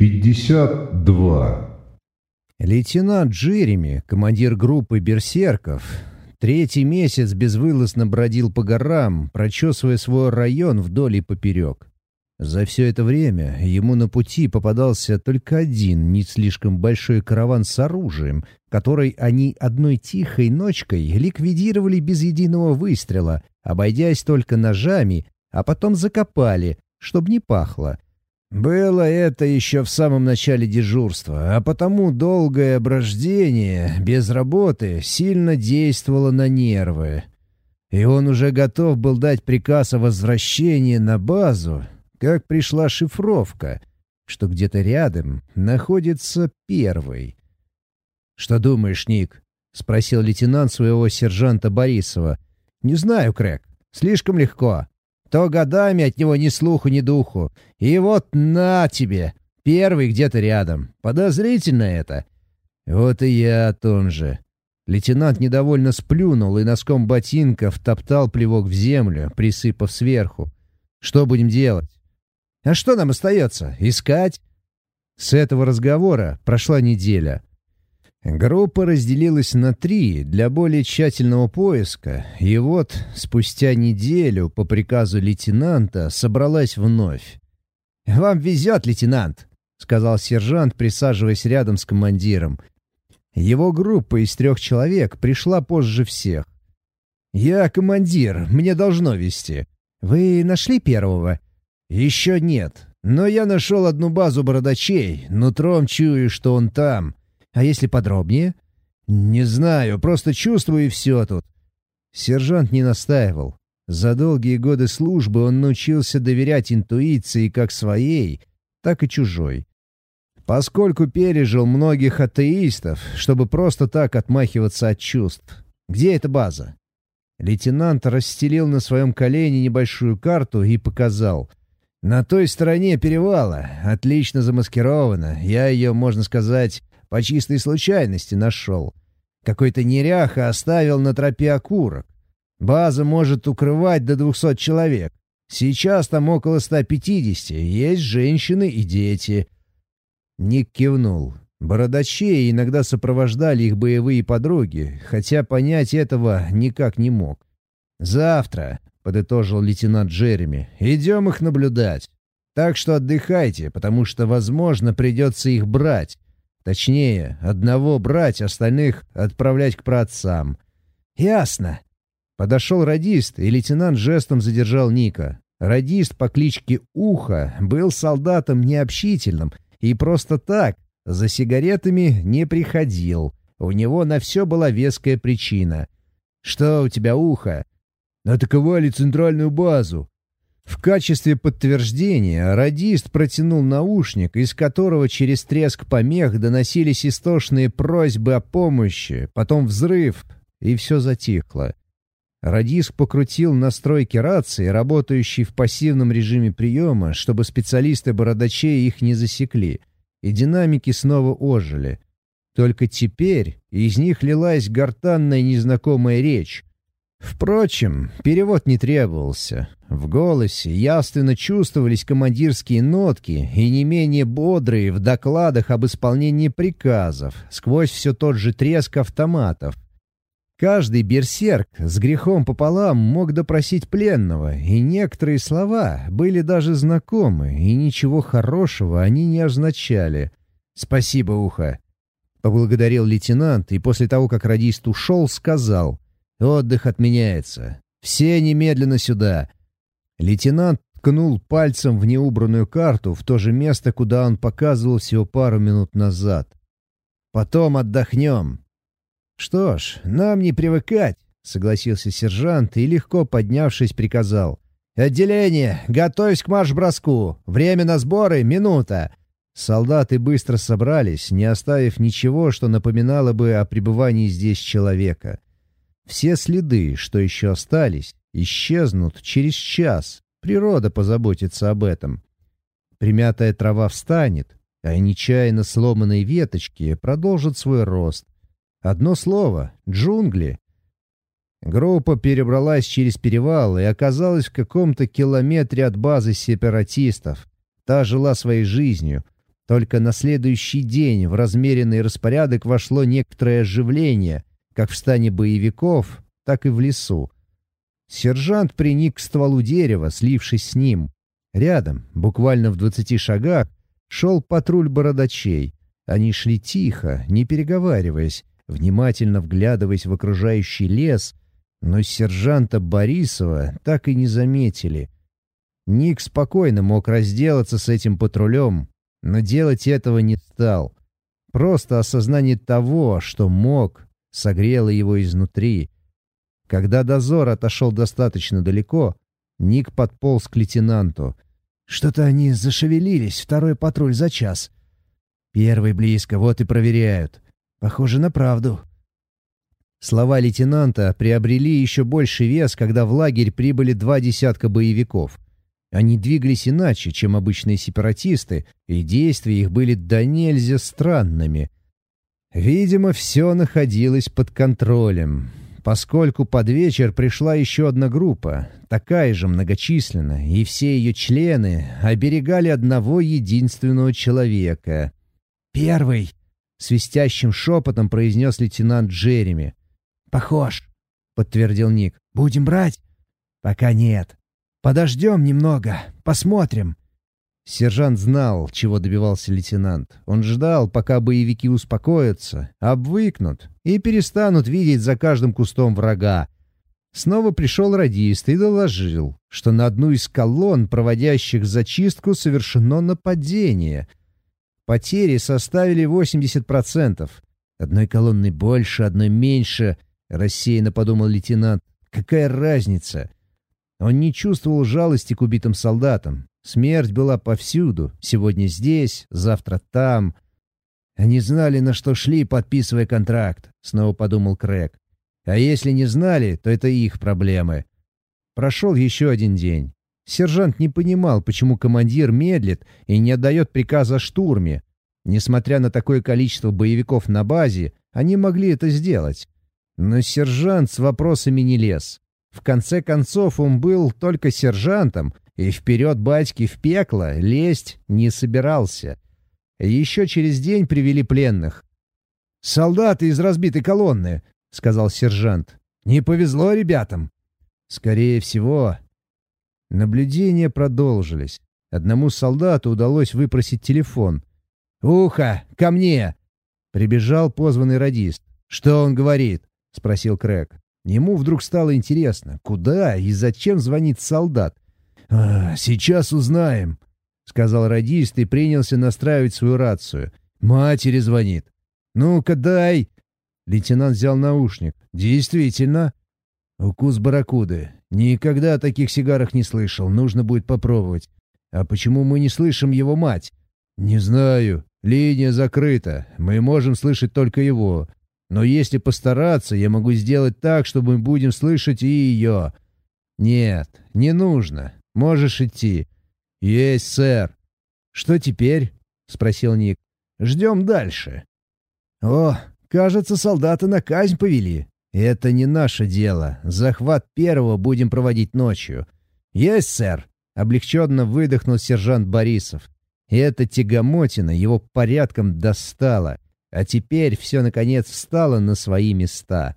52. Лейтенант Джереми, командир группы берсерков, третий месяц безвылазно бродил по горам, прочесывая свой район вдоль и поперек. За все это время ему на пути попадался только один не слишком большой караван с оружием, который они одной тихой ночкой ликвидировали без единого выстрела, обойдясь только ножами, а потом закопали, чтобы не пахло — было это еще в самом начале дежурства, а потому долгое брождение без работы сильно действовало на нервы. И он уже готов был дать приказ о возвращении на базу, как пришла шифровка, что где-то рядом находится первый. «Что думаешь, Ник?» — спросил лейтенант своего сержанта Борисова. «Не знаю, Крэк. Слишком легко то годами от него ни слуху, ни духу. И вот на тебе, первый где-то рядом. Подозрительно это. Вот и я о том же. Лейтенант недовольно сплюнул и носком ботинка втоптал плевок в землю, присыпав сверху. Что будем делать? А что нам остается? Искать? С этого разговора прошла неделя. Группа разделилась на три для более тщательного поиска, и вот спустя неделю по приказу лейтенанта собралась вновь. «Вам везет, лейтенант», — сказал сержант, присаживаясь рядом с командиром. Его группа из трех человек пришла позже всех. «Я командир, мне должно вести. Вы нашли первого?» «Еще нет, но я нашел одну базу бородачей, нутром чую, что он там». А если подробнее? Не знаю, просто чувствую и все тут. Сержант не настаивал. За долгие годы службы он научился доверять интуиции как своей, так и чужой. Поскольку пережил многих атеистов, чтобы просто так отмахиваться от чувств. Где эта база? Лейтенант расстелил на своем колене небольшую карту и показал. На той стороне перевала, отлично замаскирована. Я ее, можно сказать, по чистой случайности нашел. Какой-то неряха оставил на тропе окурок. База может укрывать до двухсот человек. Сейчас там около 150, есть женщины и дети. Ник кивнул. Бородачей иногда сопровождали их боевые подруги, хотя понять этого никак не мог. «Завтра», — подытожил лейтенант Джереми, — «идем их наблюдать. Так что отдыхайте, потому что, возможно, придется их брать. Точнее, одного брать, остальных отправлять к праотцам. «Ясно». Подошел радист, и лейтенант жестом задержал Ника. Радист по кличке Ухо был солдатом необщительным и просто так, за сигаретами не приходил. У него на все была веская причина. «Что у тебя, Ухо?» «Атаковали центральную базу», в качестве подтверждения радист протянул наушник, из которого через треск помех доносились истошные просьбы о помощи, потом взрыв, и все затихло. Радист покрутил настройки рации, работающей в пассивном режиме приема, чтобы специалисты бородачей их не засекли, и динамики снова ожили. Только теперь из них лилась гортанная незнакомая речь, Впрочем, перевод не требовался. В голосе явственно чувствовались командирские нотки и не менее бодрые в докладах об исполнении приказов, сквозь все тот же треск автоматов. Каждый берсерк с грехом пополам мог допросить пленного, и некоторые слова были даже знакомы, и ничего хорошего они не означали. «Спасибо, Ухо!» — поблагодарил лейтенант, и после того, как радист ушел, сказал — Отдых отменяется. Все немедленно сюда. Лейтенант ткнул пальцем в неубранную карту в то же место, куда он показывал всего пару минут назад. Потом отдохнем. Что ж, нам не привыкать, согласился сержант и, легко поднявшись, приказал. «Отделение! Готовься к марш-броску! Время на сборы — минута!» Солдаты быстро собрались, не оставив ничего, что напоминало бы о пребывании здесь человека. Все следы, что еще остались, исчезнут через час. Природа позаботится об этом. Примятая трава встанет, а нечаянно сломанные веточки продолжат свой рост. Одно слово — джунгли. Группа перебралась через перевал и оказалась в каком-то километре от базы сепаратистов. Та жила своей жизнью. Только на следующий день в размеренный распорядок вошло некоторое оживление, как в стане боевиков, так и в лесу. Сержант приник к стволу дерева, слившись с ним. Рядом, буквально в двадцати шагах, шел патруль бородачей. Они шли тихо, не переговариваясь, внимательно вглядываясь в окружающий лес, но сержанта Борисова так и не заметили. Ник спокойно мог разделаться с этим патрулем, но делать этого не стал. Просто осознание того, что мог, согрело его изнутри. Когда дозор отошел достаточно далеко, Ник подполз к лейтенанту. «Что-то они зашевелились, второй патруль за час». «Первый близко, вот и проверяют. Похоже на правду». Слова лейтенанта приобрели еще больше вес, когда в лагерь прибыли два десятка боевиков — они двигались иначе, чем обычные сепаратисты, и действия их были до нельзя странными. Видимо, все находилось под контролем, поскольку под вечер пришла еще одна группа, такая же многочисленная, и все ее члены оберегали одного единственного человека. «Первый!» — свистящим шепотом произнес лейтенант Джереми. «Похож», — подтвердил Ник. «Будем брать?» «Пока нет. «Подождем немного, посмотрим». Сержант знал, чего добивался лейтенант. Он ждал, пока боевики успокоятся, обвыкнут и перестанут видеть за каждым кустом врага. Снова пришел радист и доложил, что на одну из колонн, проводящих зачистку, совершено нападение. Потери составили 80%. Одной колонны больше, одной меньше, рассеянно подумал лейтенант. Какая разница? Он не чувствовал жалости к убитым солдатам. Смерть была повсюду, сегодня здесь, завтра там. Они знали, на что шли, подписывая контракт, снова подумал Крэг. А если не знали, то это их проблемы. Прошел еще один день. Сержант не понимал, почему командир медлит и не отдает приказ о штурме. Несмотря на такое количество боевиков на базе, они могли это сделать. Но сержант с вопросами не лез. В конце концов, он был только сержантом, и вперед батьки в пекло лезть не собирался. Еще через день привели пленных. «Солдаты из разбитой колонны», — сказал сержант. «Не повезло ребятам». Скорее всего. Наблюдения продолжились. Одному солдату удалось выпросить телефон. «Ухо! Ко мне!» Прибежал позванный радист. «Что он говорит?» — спросил Крэг. Ему вдруг стало интересно, куда и зачем звонит солдат. «А, «Сейчас узнаем», — сказал радист и принялся настраивать свою рацию. «Матери звонит». «Ну-ка дай!» Лейтенант взял наушник. «Действительно». «Укус барракуды. Никогда о таких сигарах не слышал. Нужно будет попробовать. А почему мы не слышим его мать?» «Не знаю. Линия закрыта. Мы можем слышать только его. Но если постараться, я могу сделать так, чтобы мы будем слышать и ее. Нет, не нужно. Можешь идти. Есть, сэр. Что теперь? Спросил Ник. Ждем дальше. О, кажется, солдаты на казнь повели. Это не наше дело. Захват первого будем проводить ночью. Есть, сэр. Облегченно выдохнул сержант Борисов. И эта тягомотина его порядком достала. А теперь все, наконец, встало на свои места.